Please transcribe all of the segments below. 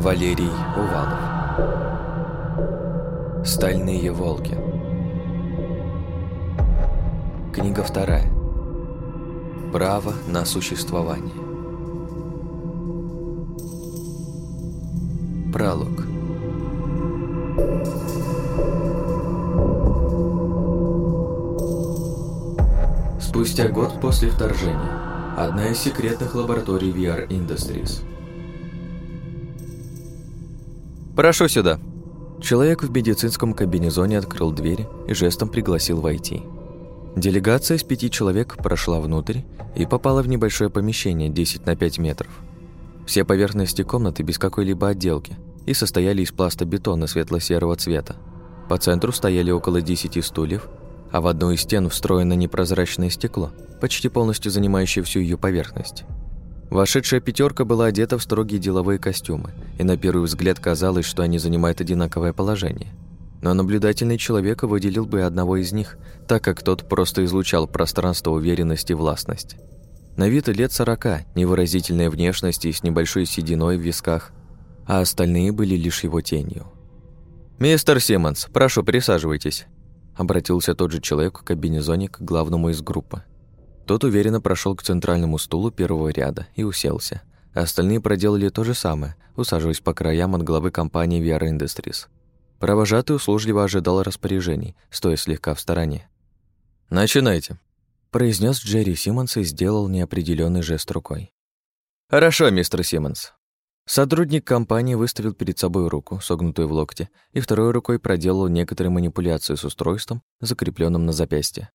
Валерий Увалов. Стальные волки. Книга вторая. Право на существование. Пролог. Спустя год после вторжения. Одна из секретных лабораторий VR Industries. «Прошу сюда». Человек в медицинском кабинезоне открыл дверь и жестом пригласил войти. Делегация из пяти человек прошла внутрь и попала в небольшое помещение 10 на 5 метров. Все поверхности комнаты без какой-либо отделки и состояли из пласта бетона светло-серого цвета. По центру стояли около 10 стульев, а в одну из стен встроено непрозрачное стекло, почти полностью занимающее всю ее поверхность. Вошедшая пятерка была одета в строгие деловые костюмы, и на первый взгляд казалось, что они занимают одинаковое положение. Но наблюдательный человек выделил бы одного из них, так как тот просто излучал пространство уверенности и властность. На вид лет сорока, невыразительная внешность и с небольшой сединой в висках, а остальные были лишь его тенью. «Мистер Симмонс, прошу, присаживайтесь», обратился тот же человек в кабинезоне к главному из группы. Тот уверенно прошел к центральному стулу первого ряда и уселся. Остальные проделали то же самое, усаживаясь по краям от главы компании VR Industries. Провожатый услужливо ожидал распоряжений, стоя слегка в стороне. «Начинайте», — произнес Джерри Симмонс и сделал неопределенный жест рукой. «Хорошо, мистер Симмонс». Сотрудник компании выставил перед собой руку, согнутую в локте, и второй рукой проделал некоторые манипуляции с устройством, закрепленным на запястье.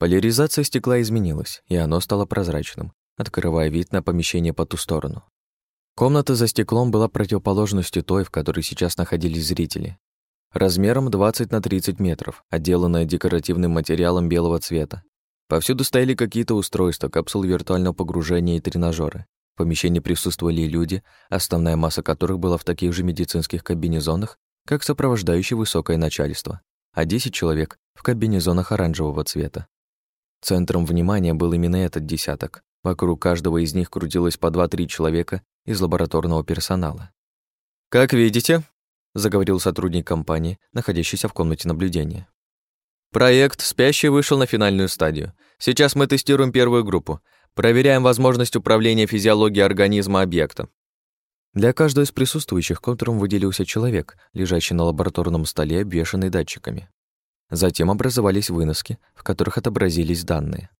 Поляризация стекла изменилась, и оно стало прозрачным, открывая вид на помещение по ту сторону. Комната за стеклом была противоположностью той, в которой сейчас находились зрители. Размером 20 на 30 метров, отделанная декоративным материалом белого цвета. Повсюду стояли какие-то устройства, капсулы виртуального погружения и тренажеры. В помещении присутствовали люди, основная масса которых была в таких же медицинских кабинезонах, как сопровождающее высокое начальство, а 10 человек в кабинезонах оранжевого цвета. Центром внимания был именно этот десяток. Вокруг каждого из них крутилось по два-три человека из лабораторного персонала. «Как видите», — заговорил сотрудник компании, находящийся в комнате наблюдения. «Проект «Спящий» вышел на финальную стадию. Сейчас мы тестируем первую группу. Проверяем возможность управления физиологией организма объекта. Для каждого из присутствующих контуром выделился человек, лежащий на лабораторном столе, обвешанный датчиками. Затем образовались выноски, в которых отобразились данные.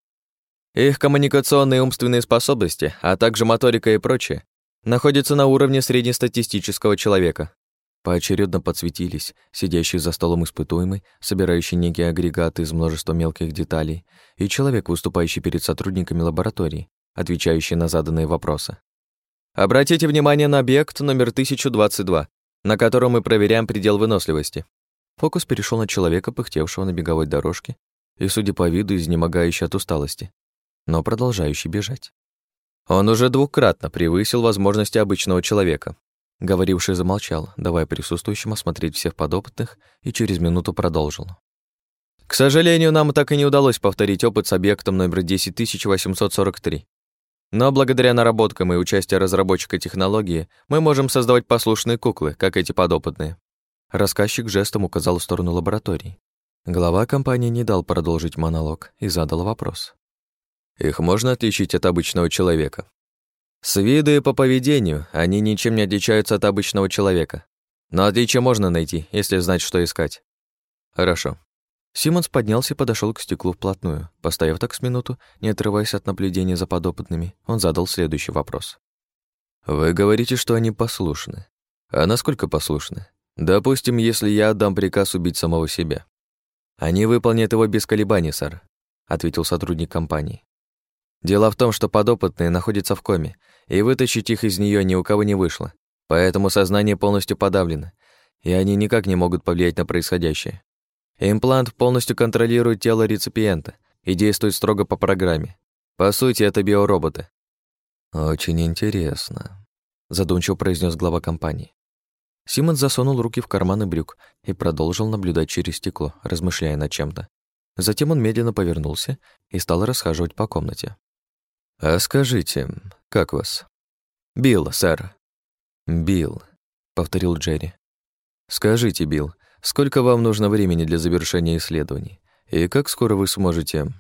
Их коммуникационные и умственные способности, а также моторика и прочее, находятся на уровне среднестатистического человека. Поочередно подсветились сидящий за столом испытуемый, собирающий некие агрегаты из множества мелких деталей, и человек, выступающий перед сотрудниками лаборатории, отвечающий на заданные вопросы. Обратите внимание на объект номер 1022, на котором мы проверяем предел выносливости. Фокус перешел на человека, пыхтевшего на беговой дорожке и, судя по виду, изнемогающий от усталости, но продолжающий бежать. Он уже двукратно превысил возможности обычного человека. Говоривший замолчал, давая присутствующим осмотреть всех подопытных, и через минуту продолжил. К сожалению, нам так и не удалось повторить опыт с объектом номер 10843. Но благодаря наработкам и участию разработчика технологии мы можем создавать послушные куклы, как эти подопытные. Рассказчик жестом указал в сторону лаборатории. Глава компании не дал продолжить монолог и задал вопрос. Их можно отличить от обычного человека? С виду и по поведению они ничем не отличаются от обычного человека. Но отличие можно найти, если знать, что искать. Хорошо. Симонс поднялся и подошел к стеклу вплотную. Постояв так с минуту, не отрываясь от наблюдения за подопытными, он задал следующий вопрос. «Вы говорите, что они послушны. А насколько послушны? Допустим, если я отдам приказ убить самого себя. Они выполнят его без колебаний, сэр, ответил сотрудник компании. Дело в том, что подопытные находятся в коме, и вытащить их из нее ни у кого не вышло. Поэтому сознание полностью подавлено, и они никак не могут повлиять на происходящее. Имплант полностью контролирует тело реципиента и действует строго по программе. По сути, это биороботы. Очень интересно, задумчиво произнес глава компании. Симон засунул руки в карманы брюк и продолжил наблюдать через стекло, размышляя над чем-то. Затем он медленно повернулся и стал расхаживать по комнате. «А скажите, как вас?» «Билл, сэр». «Билл», — повторил Джерри. «Скажите, Билл, сколько вам нужно времени для завершения исследований? И как скоро вы сможете...»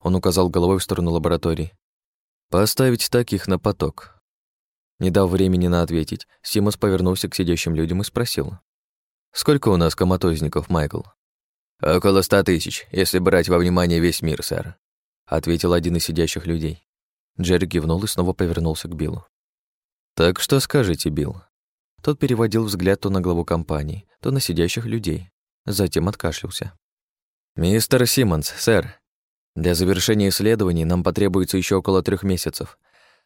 Он указал головой в сторону лаборатории. «Поставить таких на поток». Не дав времени на ответить, Симос повернулся к сидящим людям и спросил. «Сколько у нас коматозников, Майкл?» «Около ста тысяч, если брать во внимание весь мир, сэр», ответил один из сидящих людей. Джерри кивнул и снова повернулся к Биллу. «Так что скажете, Билл?» Тот переводил взгляд то на главу компании, то на сидящих людей. Затем откашлялся. «Мистер Симмонс, сэр, для завершения исследований нам потребуется еще около трех месяцев,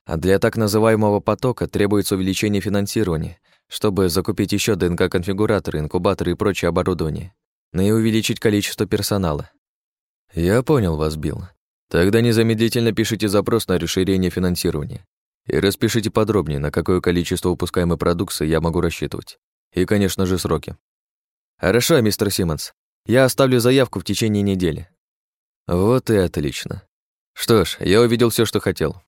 а для так называемого потока требуется увеличение финансирования, чтобы закупить еще ДНК-конфигураторы, инкубаторы и прочее оборудование, но и увеличить количество персонала». «Я понял вас, Билл. Тогда незамедлительно пишите запрос на расширение финансирования. И распишите подробнее, на какое количество выпускаемой продукции я могу рассчитывать. И, конечно же, сроки. Хорошо, мистер Симмонс. Я оставлю заявку в течение недели. Вот и отлично. Что ж, я увидел все, что хотел.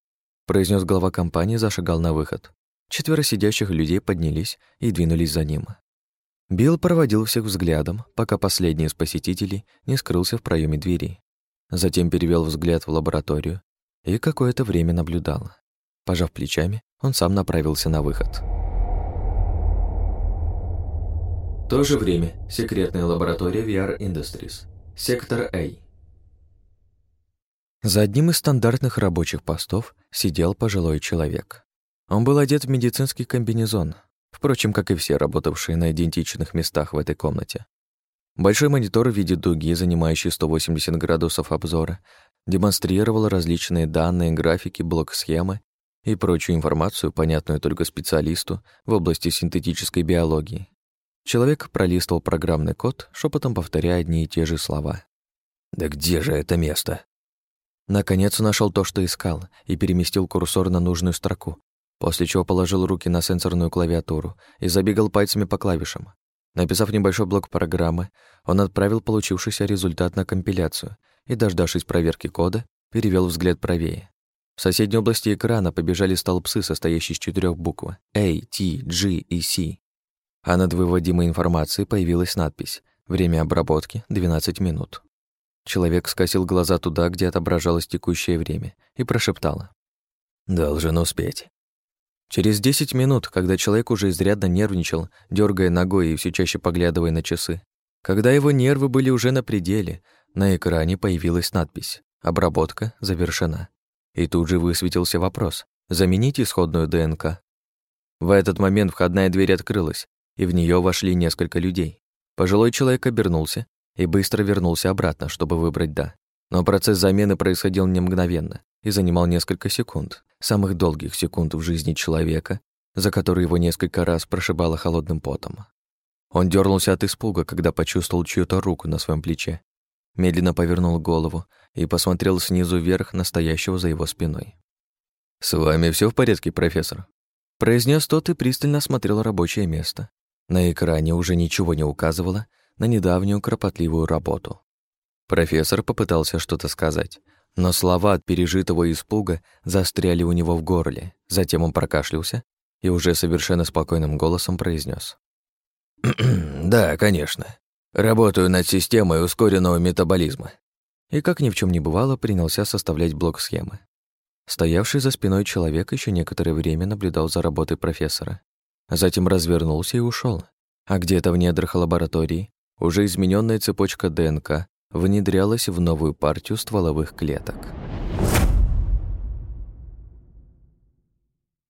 Произнес глава компании зашагал на выход. Четверо сидящих людей поднялись и двинулись за ним. Билл проводил всех взглядом, пока последний из посетителей не скрылся в проеме двери. Затем перевел взгляд в лабораторию и какое-то время наблюдал. Пожав плечами, он сам направился на выход. В то же время секретная лаборатория VR Industries. Сектор А. За одним из стандартных рабочих постов сидел пожилой человек. Он был одет в медицинский комбинезон, впрочем, как и все работавшие на идентичных местах в этой комнате. Большой монитор в виде дуги, занимающий 180 градусов обзора, демонстрировал различные данные, графики, блок-схемы и прочую информацию, понятную только специалисту в области синтетической биологии. Человек пролистывал программный код, шепотом повторяя одни и те же слова. «Да где же это место?» Наконец нашел то, что искал, и переместил курсор на нужную строку, после чего положил руки на сенсорную клавиатуру и забегал пальцами по клавишам. Написав небольшой блок программы, он отправил получившийся результат на компиляцию и, дождавшись проверки кода, перевел взгляд правее. В соседней области экрана побежали столбцы, состоящие из четырех букв A, T, G и C. А над выводимой информацией появилась надпись «Время обработки — 12 минут». Человек скосил глаза туда, где отображалось текущее время, и прошептал. «Должен успеть». Через 10 минут, когда человек уже изрядно нервничал, дергая ногой и все чаще поглядывая на часы, когда его нервы были уже на пределе, на экране появилась надпись «Обработка завершена». И тут же высветился вопрос «Заменить исходную ДНК?». В этот момент входная дверь открылась, и в нее вошли несколько людей. Пожилой человек обернулся и быстро вернулся обратно, чтобы выбрать «да». Но процесс замены происходил не мгновенно и занимал несколько секунд, самых долгих секунд в жизни человека, за которые его несколько раз прошибало холодным потом. Он дернулся от испуга, когда почувствовал чью-то руку на своем плече медленно повернул голову и посмотрел снизу вверх на стоящего за его спиной. «С вами все в порядке, профессор?» Произнес тот и пристально осмотрел рабочее место. На экране уже ничего не указывало на недавнюю кропотливую работу. Профессор попытался что-то сказать, но слова от пережитого испуга застряли у него в горле. Затем он прокашлялся и уже совершенно спокойным голосом произнес: «Да, конечно. Работаю над системой ускоренного метаболизма. И как ни в чем не бывало, принялся составлять блок схемы. Стоявший за спиной человек еще некоторое время наблюдал за работой профессора. Затем развернулся и ушел. А где-то в недрах лаборатории уже измененная цепочка ДНК внедрялась в новую партию стволовых клеток.